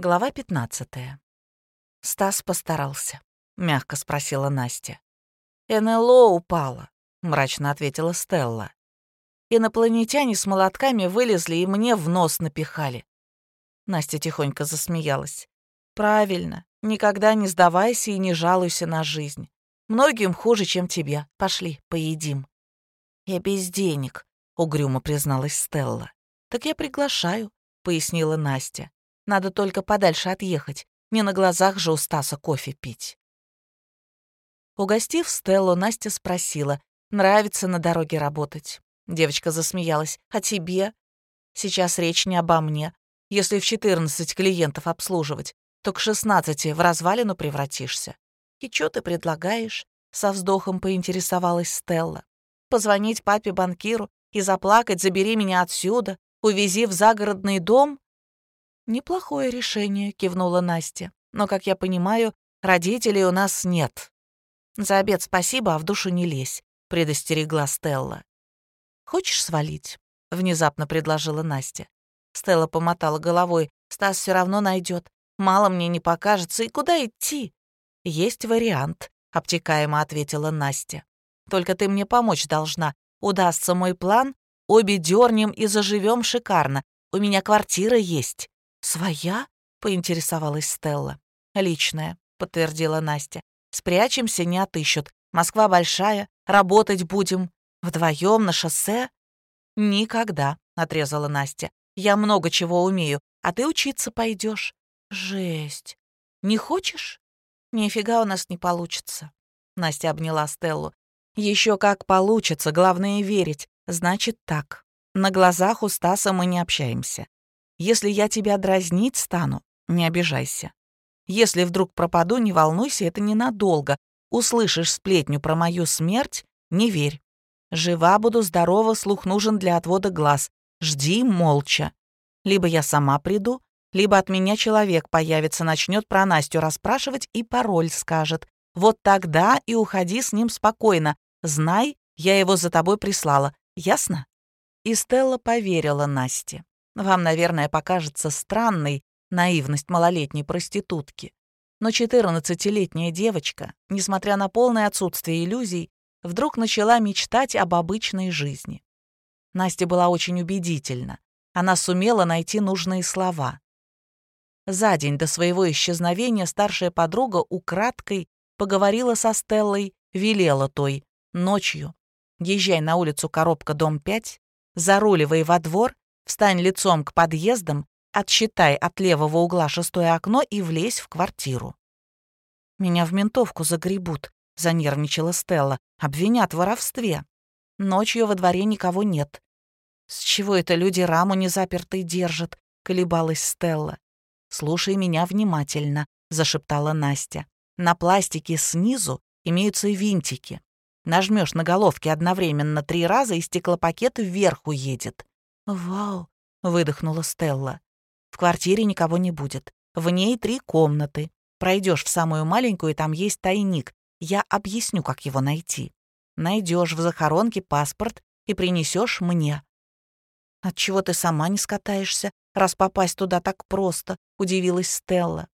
Глава 15. Стас постарался, мягко спросила Настя. НЛО упало, мрачно ответила Стелла. Инопланетяне с молотками вылезли и мне в нос напихали. Настя тихонько засмеялась. Правильно, никогда не сдавайся и не жалуйся на жизнь. Многим хуже, чем тебе. Пошли, поедим. Я без денег, угрюмо призналась Стелла. Так я приглашаю, пояснила Настя. Надо только подальше отъехать, не на глазах же у Стаса кофе пить. Угостив Стеллу, Настя спросила, нравится на дороге работать. Девочка засмеялась. «А тебе?» «Сейчас речь не обо мне. Если в 14 клиентов обслуживать, то к 16 в развалину превратишься. И что ты предлагаешь?» Со вздохом поинтересовалась Стелла. «Позвонить папе-банкиру и заплакать «Забери меня отсюда», увези в загородный дом?» «Неплохое решение», — кивнула Настя. «Но, как я понимаю, родителей у нас нет». «За обед спасибо, а в душу не лезь», — предостерегла Стелла. «Хочешь свалить?» — внезапно предложила Настя. Стелла помотала головой. «Стас все равно найдет. Мало мне не покажется. И куда идти?» «Есть вариант», — обтекаемо ответила Настя. «Только ты мне помочь должна. Удастся мой план, обе дернем и заживем шикарно. У меня квартира есть». «Своя?» — поинтересовалась Стелла. «Личная», — подтвердила Настя. «Спрячемся, не отыщут. Москва большая, работать будем. Вдвоем на шоссе?» «Никогда», — отрезала Настя. «Я много чего умею, а ты учиться пойдешь. «Жесть. Не хочешь?» «Нифига у нас не получится». Настя обняла Стеллу. Еще как получится, главное верить. Значит так. На глазах у Стаса мы не общаемся. Если я тебя дразнить стану, не обижайся. Если вдруг пропаду, не волнуйся, это ненадолго. Услышишь сплетню про мою смерть, не верь. Жива буду, здорова, слух нужен для отвода глаз. Жди молча. Либо я сама приду, либо от меня человек появится, начнет про Настю расспрашивать и пароль скажет. Вот тогда и уходи с ним спокойно. Знай, я его за тобой прислала. Ясно?» И Стелла поверила Насте. Вам, наверное, покажется странной наивность малолетней проститутки. Но 14-летняя девочка, несмотря на полное отсутствие иллюзий, вдруг начала мечтать об обычной жизни. Настя была очень убедительна. Она сумела найти нужные слова. За день до своего исчезновения старшая подруга украдкой поговорила со Стеллой, велела той ночью. Езжай на улицу Коробка, дом 5, заруливай во двор Встань лицом к подъездам, отсчитай от левого угла шестое окно и влезь в квартиру. «Меня в ментовку загребут», — занервничала Стелла. «Обвинят в воровстве. Ночью во дворе никого нет». «С чего это люди раму незапертой держат?» — колебалась Стелла. «Слушай меня внимательно», — зашептала Настя. «На пластике снизу имеются винтики. Нажмешь на головке одновременно три раза, и стеклопакет вверх уедет. «Вау!» — выдохнула Стелла. «В квартире никого не будет. В ней три комнаты. Пройдешь в самую маленькую, там есть тайник. Я объясню, как его найти. Найдешь в захоронке паспорт и принесешь мне». «Отчего ты сама не скатаешься, раз попасть туда так просто?» — удивилась Стелла.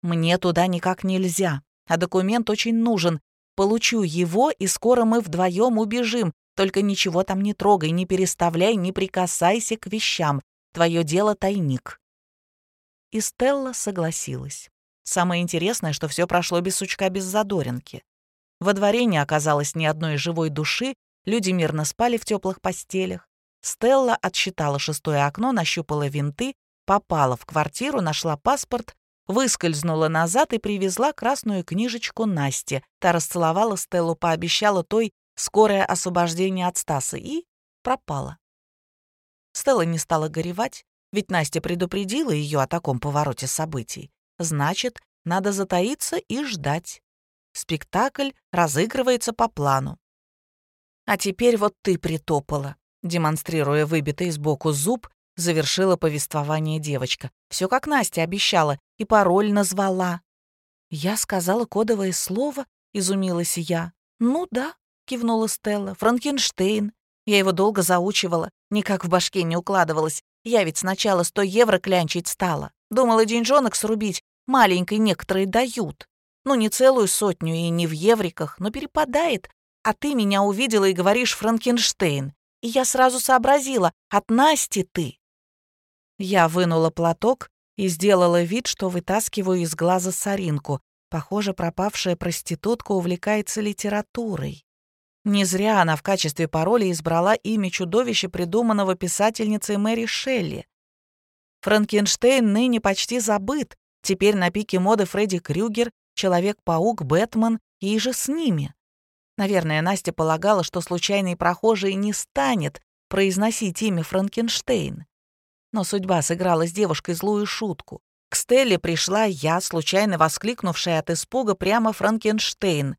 «Мне туда никак нельзя, а документ очень нужен. Получу его, и скоро мы вдвоем убежим. Только ничего там не трогай, не переставляй, не прикасайся к вещам. Твое дело тайник». И Стелла согласилась. Самое интересное, что все прошло без сучка, без задоринки. Во дворе не оказалось ни одной живой души, люди мирно спали в теплых постелях. Стелла отсчитала шестое окно, нащупала винты, попала в квартиру, нашла паспорт, выскользнула назад и привезла красную книжечку Насте. Та расцеловала Стеллу, пообещала той скорое освобождение от Стаса и пропала. Стелла не стала горевать, ведь Настя предупредила ее о таком повороте событий. Значит, надо затаиться и ждать. Спектакль разыгрывается по плану. «А теперь вот ты притопала», — демонстрируя выбитый сбоку зуб, завершила повествование девочка. Все как Настя обещала, и пароль назвала. «Я сказала кодовое слово?» — изумилась я. «Ну да», кивнула Стелла. «Франкенштейн. Я его долго заучивала. Никак в башке не укладывалось. Я ведь сначала сто евро клянчить стала. Думала, деньжонок срубить маленькой некоторые дают. Ну, не целую сотню и не в евриках, но перепадает. А ты меня увидела и говоришь «Франкенштейн». И я сразу сообразила, от Насти ты. Я вынула платок и сделала вид, что вытаскиваю из глаза соринку. Похоже, пропавшая проститутка увлекается литературой. Не зря она в качестве пароля избрала имя чудовища, придуманного писательницей Мэри Шелли. Франкенштейн ныне почти забыт. Теперь на пике моды Фредди Крюгер, Человек-паук, Бэтмен и же с ними. Наверное, Настя полагала, что случайный прохожий не станет произносить имя Франкенштейн. Но судьба сыграла с девушкой злую шутку. К Стелле пришла я, случайно воскликнувшая от испуга прямо Франкенштейн.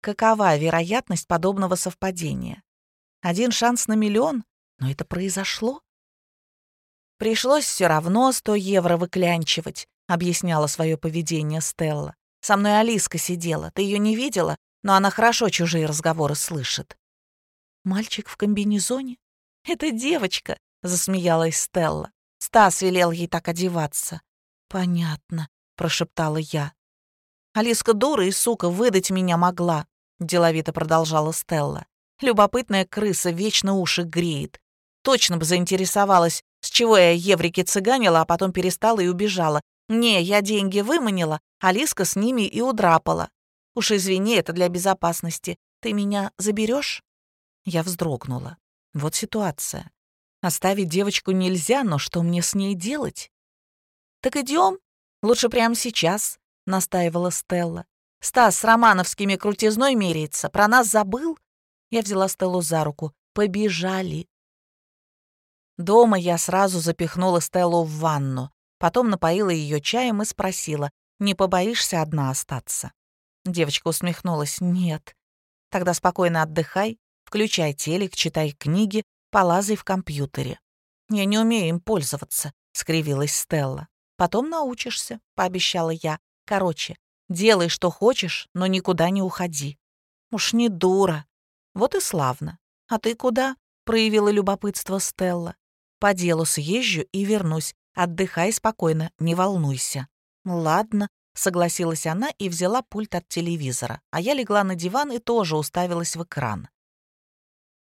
Какова вероятность подобного совпадения? Один шанс на миллион? Но это произошло. «Пришлось все равно сто евро выклянчивать», — объясняла свое поведение Стелла. «Со мной Алиска сидела. Ты ее не видела? Но она хорошо чужие разговоры слышит». «Мальчик в комбинезоне? Это девочка», — засмеялась Стелла. Стас велел ей так одеваться. «Понятно», — прошептала я. «Алиска дура и сука выдать меня могла», — деловито продолжала Стелла. «Любопытная крыса вечно уши греет. Точно бы заинтересовалась, с чего я еврики цыганила, а потом перестала и убежала. Не, я деньги выманила, Алиска с ними и удрапала. Уж извини, это для безопасности. Ты меня заберешь? Я вздрогнула. Вот ситуация. Оставить девочку нельзя, но что мне с ней делать? «Так идем? Лучше прямо сейчас», — настаивала Стелла. «Стас с Романовскими крутизной меряется. Про нас забыл?» Я взяла Стеллу за руку. «Побежали». Дома я сразу запихнула Стеллу в ванну. Потом напоила ее чаем и спросила, «Не побоишься одна остаться?» Девочка усмехнулась, «Нет». «Тогда спокойно отдыхай, включай телек, читай книги, полазай в компьютере». «Я не умею им пользоваться», — скривилась Стелла. «Потом научишься», — пообещала я. «Короче, делай, что хочешь, но никуда не уходи». «Уж не дура». «Вот и славно. А ты куда?» — проявила любопытство Стелла. «По делу съезжу и вернусь. Отдыхай спокойно, не волнуйся». «Ладно», — согласилась она и взяла пульт от телевизора, а я легла на диван и тоже уставилась в экран.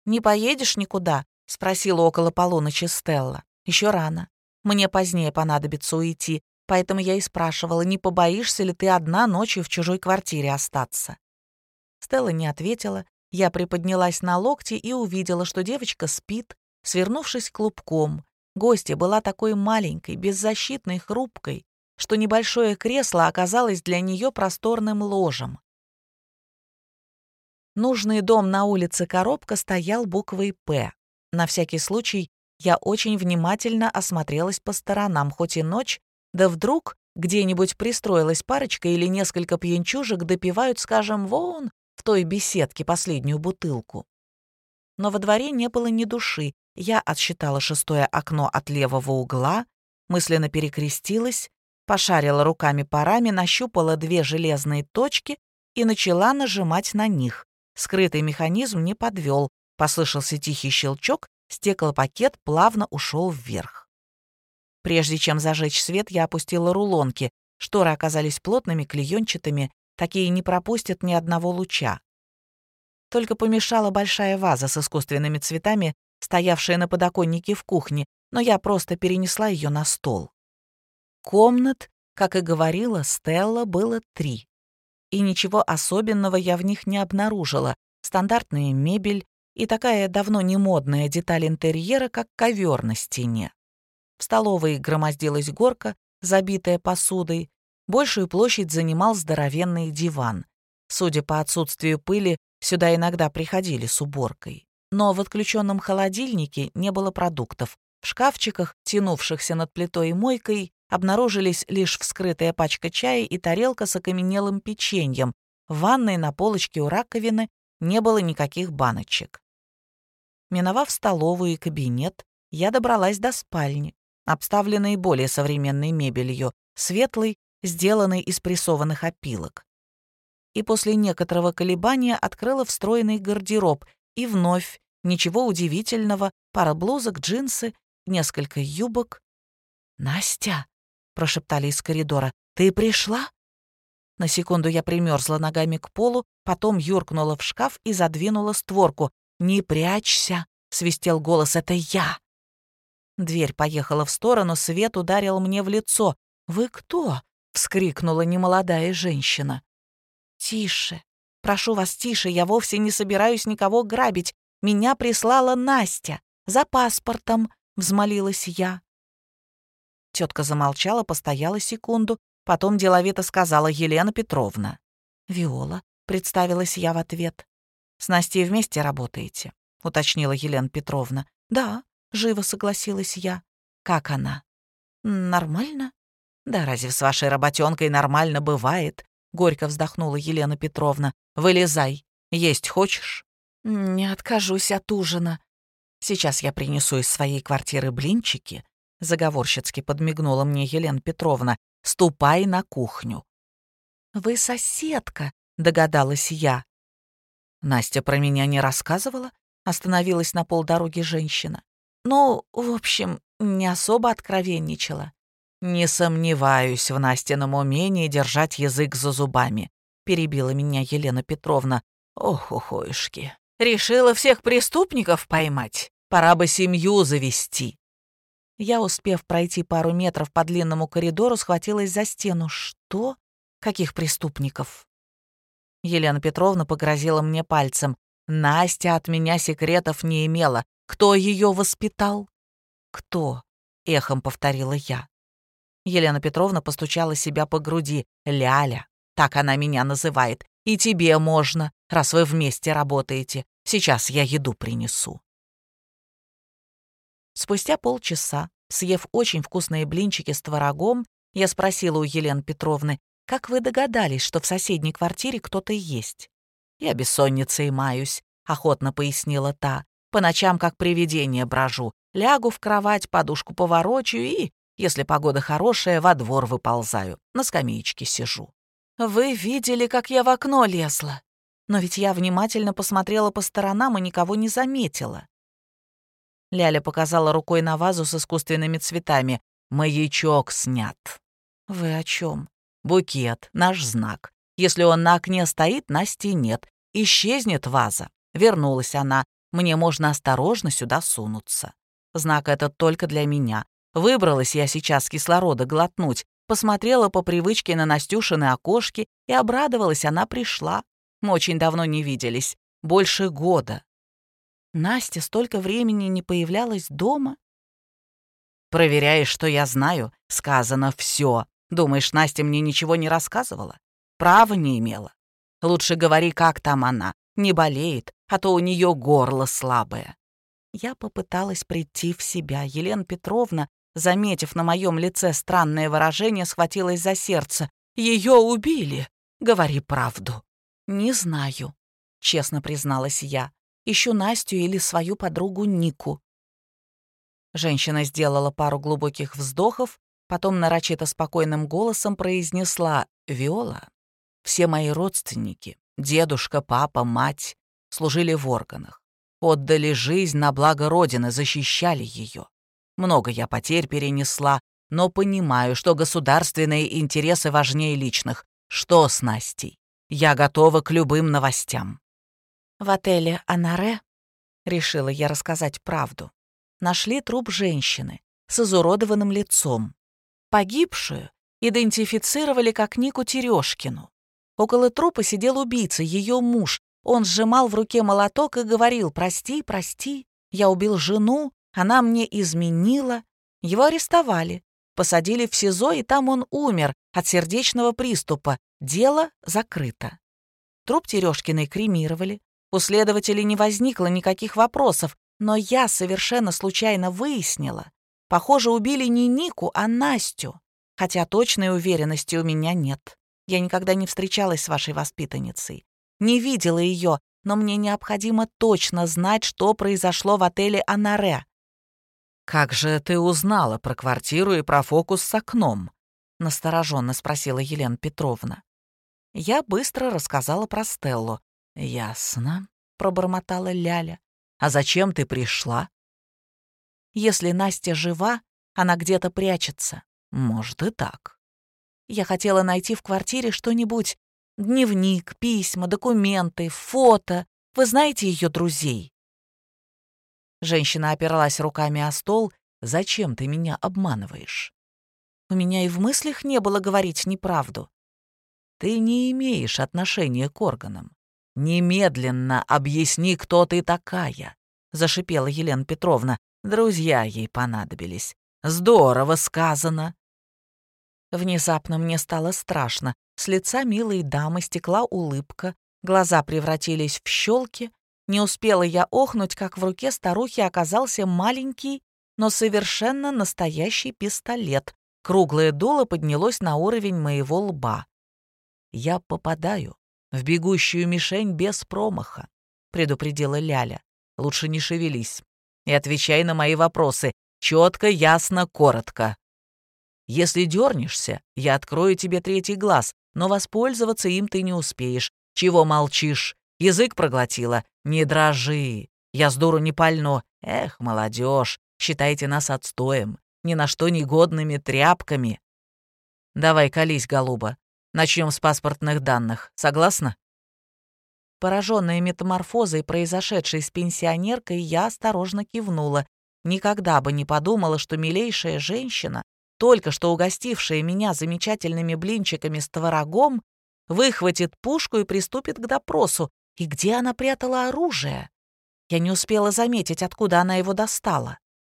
«Не поедешь никуда?» — спросила около полуночи Стелла. Еще рано. Мне позднее понадобится уйти, поэтому я и спрашивала, не побоишься ли ты одна ночью в чужой квартире остаться. Стелла не ответила. Я приподнялась на локти и увидела, что девочка спит, свернувшись клубком. Гостья была такой маленькой, беззащитной, хрупкой, что небольшое кресло оказалось для нее просторным ложем. Нужный дом на улице Коробка стоял буквой «П». На всякий случай я очень внимательно осмотрелась по сторонам, хоть и ночь, да вдруг где-нибудь пристроилась парочка или несколько пьянчужек допивают, скажем, вон в той беседке последнюю бутылку. Но во дворе не было ни души. Я отсчитала шестое окно от левого угла, мысленно перекрестилась, пошарила руками по раме, нащупала две железные точки и начала нажимать на них. Скрытый механизм не подвел, послышался тихий щелчок, стеклопакет плавно ушел вверх. Прежде чем зажечь свет, я опустила рулонки. Шторы оказались плотными, клеенчатыми, такие не пропустят ни одного луча. Только помешала большая ваза с искусственными цветами, стоявшая на подоконнике в кухне, но я просто перенесла ее на стол. Комнат, как и говорила Стелла, было три. И ничего особенного я в них не обнаружила. Стандартная мебель, и такая давно не модная деталь интерьера, как ковер на стене. В столовой громоздилась горка, забитая посудой. Большую площадь занимал здоровенный диван. Судя по отсутствию пыли, сюда иногда приходили с уборкой. Но в отключенном холодильнике не было продуктов. В шкафчиках, тянувшихся над плитой и мойкой, обнаружились лишь вскрытая пачка чая и тарелка с окаменелым печеньем. В ванной на полочке у раковины не было никаких баночек. Миновав столовую и кабинет, я добралась до спальни, обставленной более современной мебелью, светлой, сделанной из прессованных опилок. И после некоторого колебания открыла встроенный гардероб, и вновь, ничего удивительного, пара блузок, джинсы, несколько юбок. «Настя!» — прошептали из коридора. «Ты пришла?» На секунду я примерзла ногами к полу, потом юркнула в шкаф и задвинула створку. «Не прячься!» — свистел голос. «Это я!» Дверь поехала в сторону, свет ударил мне в лицо. «Вы кто?» — вскрикнула немолодая женщина. «Тише! Прошу вас, тише, я вовсе не собираюсь никого грабить. Меня прислала Настя. За паспортом!» — взмолилась я. Тетка замолчала, постояла секунду, потом деловито сказала Елена Петровна. «Виола», — представилась я в ответ. «С Настей вместе работаете?» — уточнила Елена Петровна. «Да», — живо согласилась я. «Как она?» «Нормально?» «Да разве с вашей работенкой нормально бывает?» — горько вздохнула Елена Петровна. «Вылезай. Есть хочешь?» «Не откажусь от ужина». «Сейчас я принесу из своей квартиры блинчики», — заговорщицки подмигнула мне Елена Петровна. «Ступай на кухню». «Вы соседка», — догадалась я. «Настя про меня не рассказывала?» — остановилась на полдороги женщина. «Ну, в общем, не особо откровенничала. «Не сомневаюсь в Настином умении держать язык за зубами», — перебила меня Елена Петровна. «Ох, ухоюшки. Решила всех преступников поймать. Пора бы семью завести». Я, успев пройти пару метров по длинному коридору, схватилась за стену. «Что? Каких преступников?» Елена Петровна погрозила мне пальцем. «Настя от меня секретов не имела. Кто ее воспитал?» «Кто?» — эхом повторила я. Елена Петровна постучала себя по груди. «Ляля, так она меня называет. И тебе можно, раз вы вместе работаете. Сейчас я еду принесу». Спустя полчаса, съев очень вкусные блинчики с творогом, я спросила у Елены Петровны, «Как вы догадались, что в соседней квартире кто-то есть?» «Я бессонницей маюсь», — охотно пояснила та. «По ночам как привидение брожу. Лягу в кровать, подушку поворочу и если погода хорошая, во двор выползаю, на скамеечке сижу. Вы видели, как я в окно лезла? Но ведь я внимательно посмотрела по сторонам и никого не заметила. Ляля показала рукой на вазу с искусственными цветами. «Маячок снят». «Вы о чем? «Букет, наш знак. Если он на окне стоит, Насти нет. Исчезнет ваза. Вернулась она. Мне можно осторожно сюда сунуться. Знак этот только для меня. Выбралась я сейчас кислорода глотнуть, посмотрела по привычке на Настюшины окошки и обрадовалась, она пришла. Мы очень давно не виделись, больше года. Настя столько времени не появлялась дома. Проверяешь, что я знаю, сказано все. Думаешь, Настя мне ничего не рассказывала? Права не имела. Лучше говори, как там она. Не болеет, а то у нее горло слабое. Я попыталась прийти в себя. Елена Петровна заметив на моем лице странное выражение, схватилась за сердце. «Ее убили! Говори правду!» «Не знаю», — честно призналась я. «Ищу Настю или свою подругу Нику». Женщина сделала пару глубоких вздохов, потом нарочито спокойным голосом произнесла «Виола, все мои родственники, дедушка, папа, мать, служили в органах, отдали жизнь на благо Родины, защищали ее. Много я потерь перенесла, но понимаю, что государственные интересы важнее личных. Что с Настей? Я готова к любым новостям. В отеле «Анаре» решила я рассказать правду. Нашли труп женщины с изуродованным лицом. Погибшую идентифицировали как Нику Терешкину. Около трупа сидел убийца, ее муж. Он сжимал в руке молоток и говорил «Прости, прости, я убил жену, она мне изменила. Его арестовали, посадили в СИЗО, и там он умер от сердечного приступа. Дело закрыто. Труп Терешкиной кремировали. У следователей не возникло никаких вопросов, но я совершенно случайно выяснила. Похоже, убили не Нику, а Настю. Хотя точной уверенности у меня нет. Я никогда не встречалась с вашей воспитанницей. Не видела ее, но мне необходимо точно знать, что произошло в отеле «Анаре». «Как же ты узнала про квартиру и про фокус с окном?» — настороженно спросила Елена Петровна. Я быстро рассказала про Стеллу. «Ясно», — пробормотала Ляля. «А зачем ты пришла?» «Если Настя жива, она где-то прячется. Может и так. Я хотела найти в квартире что-нибудь. Дневник, письма, документы, фото. Вы знаете ее друзей?» Женщина опиралась руками о стол. «Зачем ты меня обманываешь?» У меня и в мыслях не было говорить неправду. Ты не имеешь отношения к органам. Немедленно объясни, кто ты такая, зашипела Елена Петровна. Друзья ей понадобились. Здорово сказано. Внезапно мне стало страшно. С лица милой дамы стекла улыбка, глаза превратились в щелки. Не успела я охнуть, как в руке старухи оказался маленький, но совершенно настоящий пистолет. Круглое дуло поднялось на уровень моего лба. «Я попадаю в бегущую мишень без промаха», — предупредила Ляля. «Лучше не шевелись и отвечай на мои вопросы. Четко, ясно, коротко. Если дернешься, я открою тебе третий глаз, но воспользоваться им ты не успеешь. Чего молчишь? Язык проглотила? Не дрожи. Я с дуру не пально. Эх, молодежь, считайте нас отстоем, ни на что негодными тряпками. Давай, колись, голуба. Начнем с паспортных данных. Согласна? Пораженная метаморфозой, произошедшей с пенсионеркой, я осторожно кивнула. Никогда бы не подумала, что милейшая женщина только что угостившая меня замечательными блинчиками с творогом, выхватит пушку и приступит к допросу. И где она прятала оружие? Я не успела заметить, откуда она его достала.